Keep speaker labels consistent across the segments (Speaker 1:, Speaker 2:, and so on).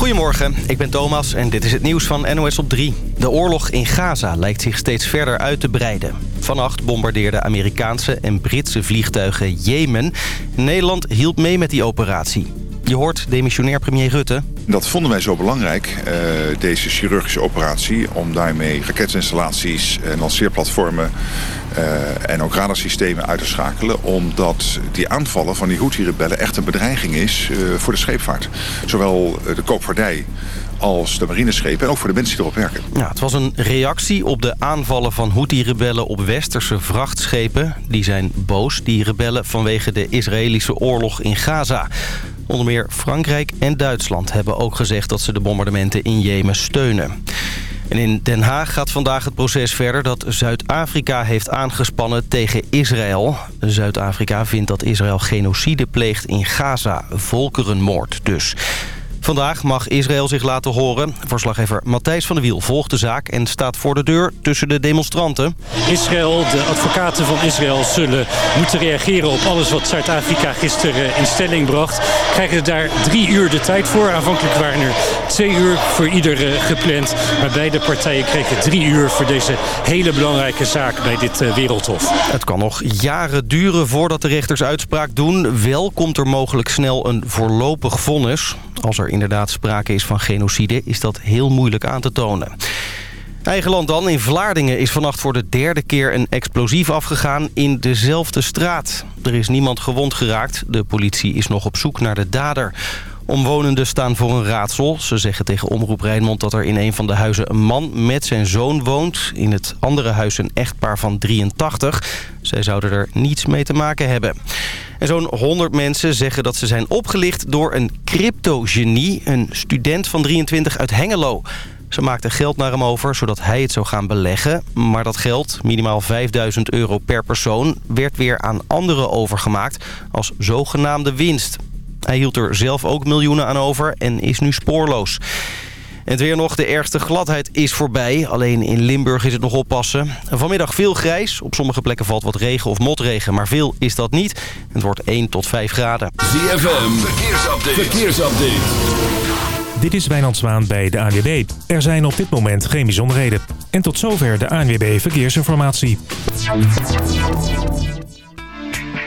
Speaker 1: Goedemorgen, ik ben Thomas en dit is het nieuws van NOS op 3. De oorlog in Gaza lijkt zich steeds verder uit te breiden. Vannacht bombardeerden Amerikaanse en Britse vliegtuigen Jemen. Nederland hielp mee met die operatie. Je hoort demissionair premier Rutte.
Speaker 2: Dat vonden wij zo belangrijk, uh, deze chirurgische operatie... om daarmee raketinstallaties en lanceerplatformen uh, en ook radarsystemen uit te schakelen. Omdat die aanvallen van die Houthi-rebellen echt een bedreiging is uh, voor de scheepvaart. Zowel de koopvaardij als de marineschepen en ook voor de mensen die erop werken.
Speaker 1: Ja, het was een reactie op de aanvallen van Houthi-rebellen op westerse vrachtschepen. Die zijn boos, die rebellen, vanwege de Israëlische oorlog in Gaza. Onder meer Frankrijk en Duitsland hebben ook gezegd dat ze de bombardementen in Jemen steunen. En in Den Haag gaat vandaag het proces verder dat Zuid-Afrika heeft aangespannen tegen Israël. Zuid-Afrika vindt dat Israël genocide pleegt in Gaza, volkerenmoord dus. Vandaag mag Israël zich laten horen. Verslaggever Matthijs van der Wiel volgt de zaak en staat voor de deur tussen de demonstranten.
Speaker 3: Israël, de advocaten van Israël zullen moeten reageren op alles wat Zuid-Afrika gisteren in stelling bracht. Krijgen daar drie uur de tijd voor. Aanvankelijk waren er twee uur voor ieder gepland. Maar beide partijen kregen drie uur voor deze hele belangrijke zaak bij dit eh, Wereldhof.
Speaker 1: Het kan nog jaren duren voordat de rechters uitspraak doen. Wel komt er mogelijk snel een voorlopig vonnis. Als er inderdaad sprake is van genocide, is dat heel moeilijk aan te tonen. Eigen land dan. In Vlaardingen is vannacht voor de derde keer een explosief afgegaan in dezelfde straat. Er is niemand gewond geraakt. De politie is nog op zoek naar de dader. Omwonenden staan voor een raadsel. Ze zeggen tegen Omroep Rijnmond dat er in een van de huizen een man met zijn zoon woont. In het andere huis een echtpaar van 83. Zij zouden er niets mee te maken hebben. En zo'n 100 mensen zeggen dat ze zijn opgelicht door een cryptogenie. Een student van 23 uit Hengelo. Ze maakte geld naar hem over, zodat hij het zou gaan beleggen. Maar dat geld, minimaal 5000 euro per persoon... werd weer aan anderen overgemaakt als zogenaamde winst. Hij hield er zelf ook miljoenen aan over en is nu spoorloos. En het weer nog, de ergste gladheid is voorbij. Alleen in Limburg is het nog oppassen. Vanmiddag veel grijs. Op sommige plekken valt wat regen of motregen, maar veel is dat niet. Het wordt 1 tot 5 graden.
Speaker 4: ZFM, verkeersupdate. verkeersupdate.
Speaker 5: Dit is Wijnand Zwaan bij de ANWB. Er zijn op dit moment geen bijzonderheden. En tot zover de ANWB Verkeersinformatie.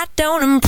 Speaker 6: I don't impress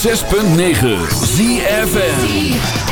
Speaker 6: 106.9 ZFN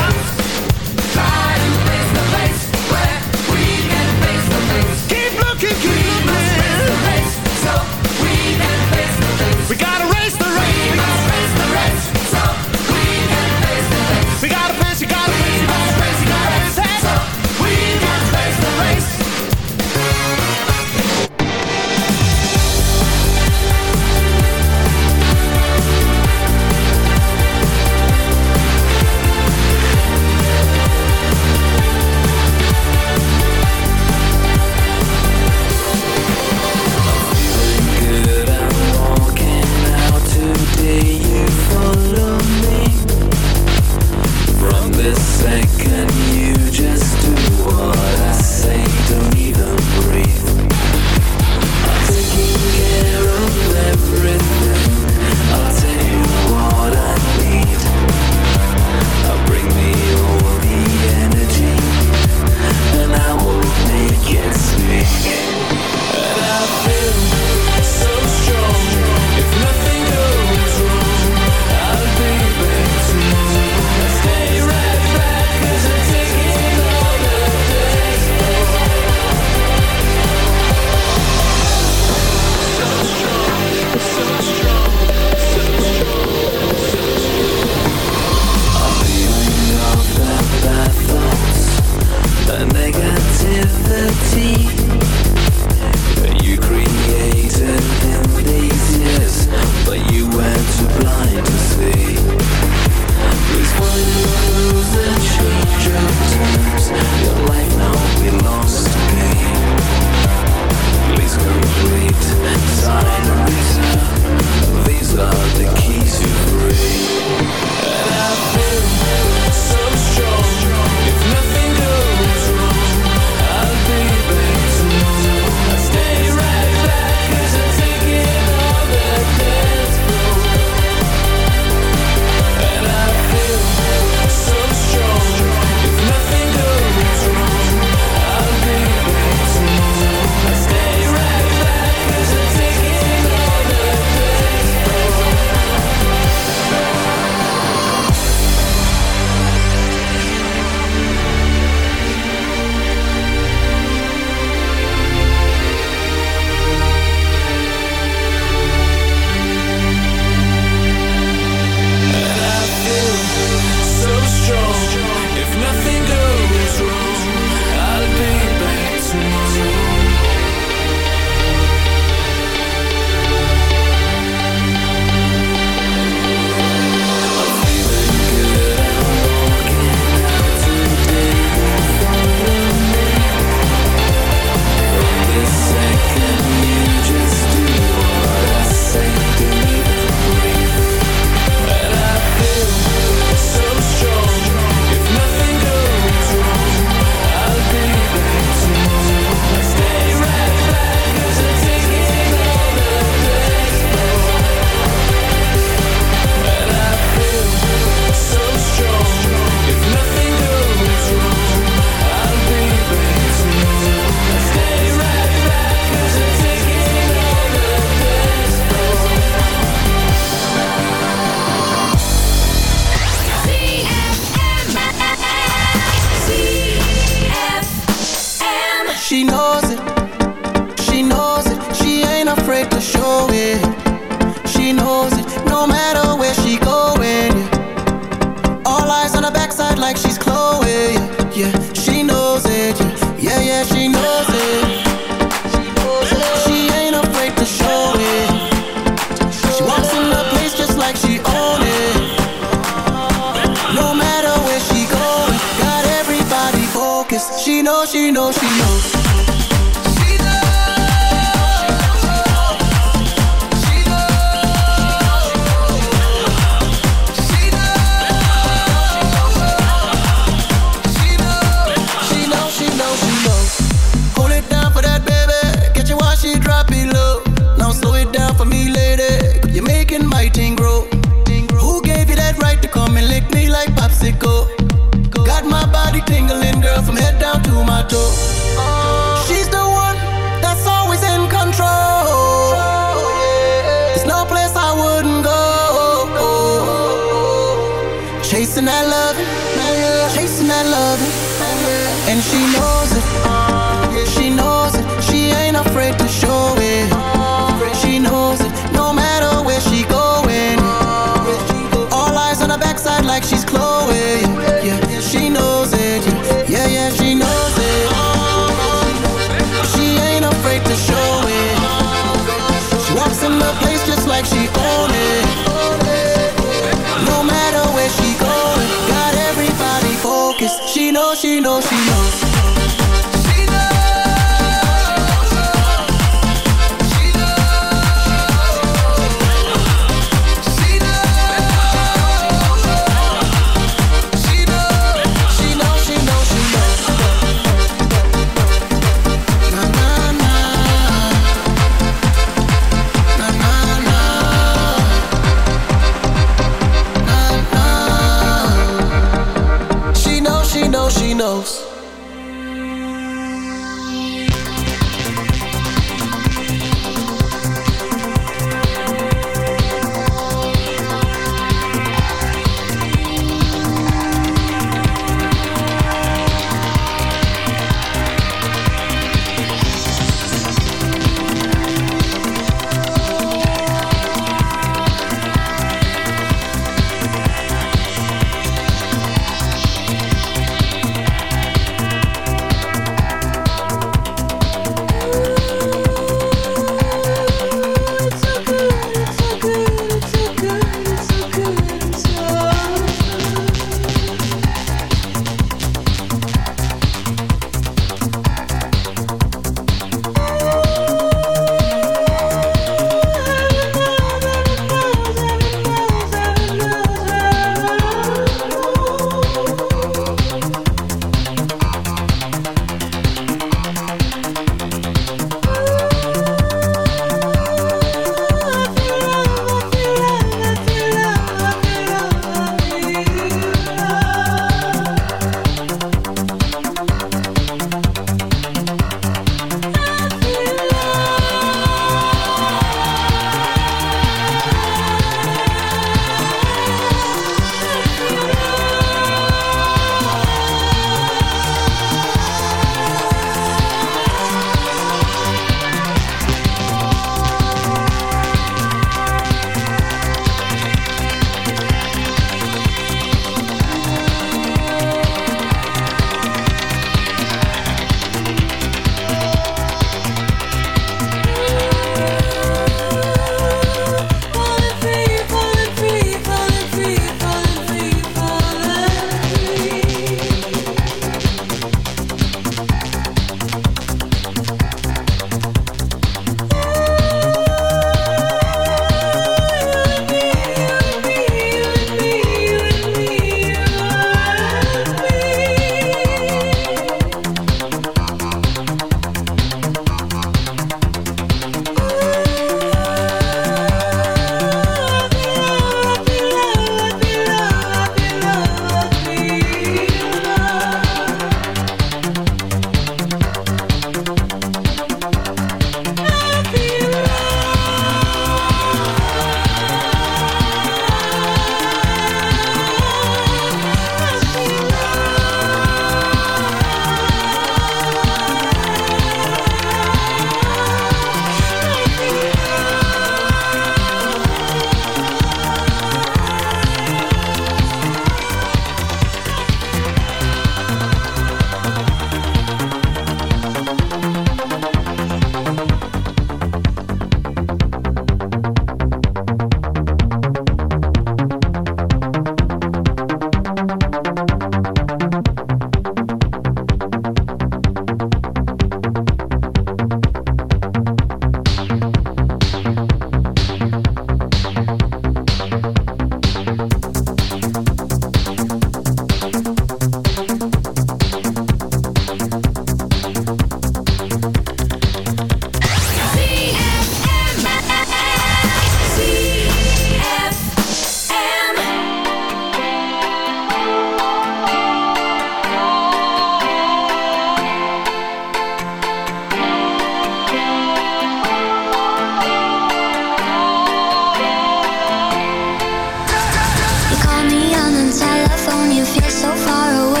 Speaker 6: if you're so
Speaker 7: far away.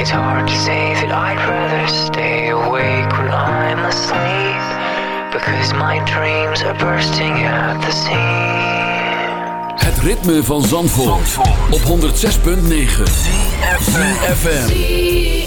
Speaker 8: It's hard to say that I'd rather stay awake when I'm asleep because my dreams are bursting at the seams.
Speaker 9: Het ritme van Zandvoort, Zandvoort. op 106.9 FM.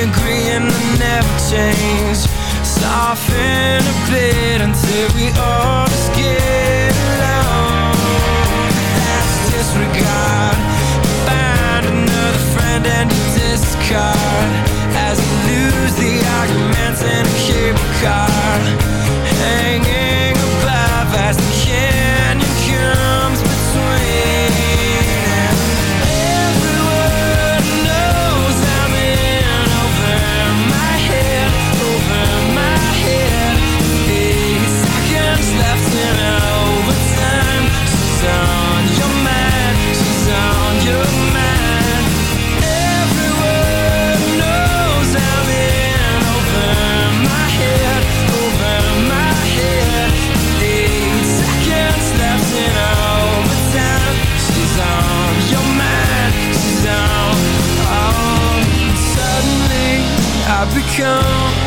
Speaker 10: agree and they never change. Soften a bit until we all just get along. That's disregard. Find another friend and discard. As you lose the arguments and keep a car, Hanging above as the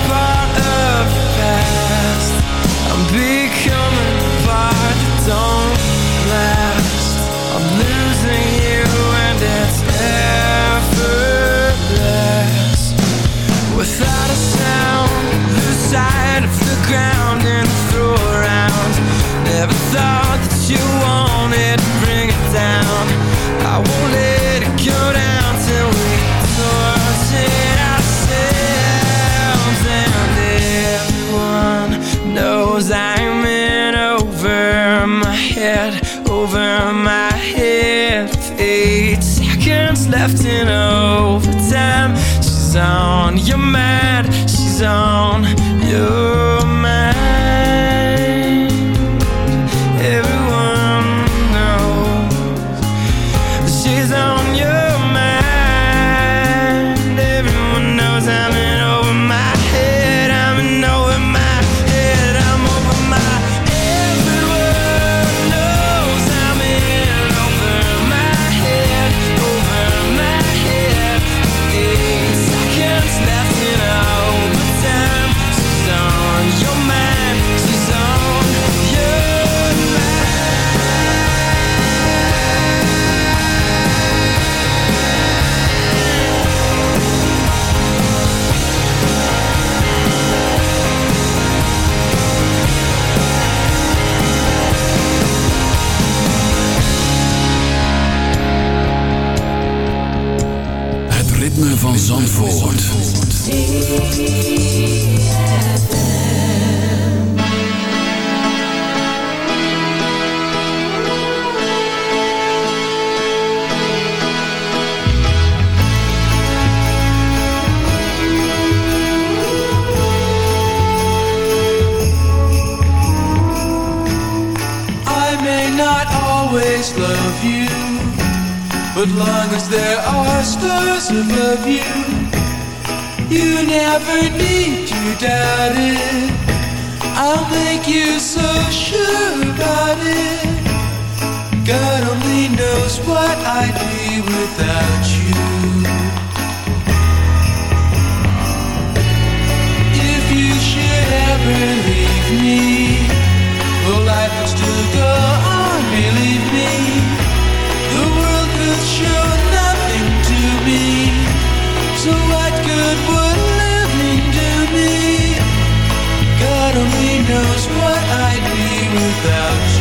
Speaker 10: part of the past. I'm becoming part that don't last. I'm losing you and it's effortless Without a sound, lose sight of the ground and throw around. Never thought that you wanted left in overtime. She's on your mad, she's on without you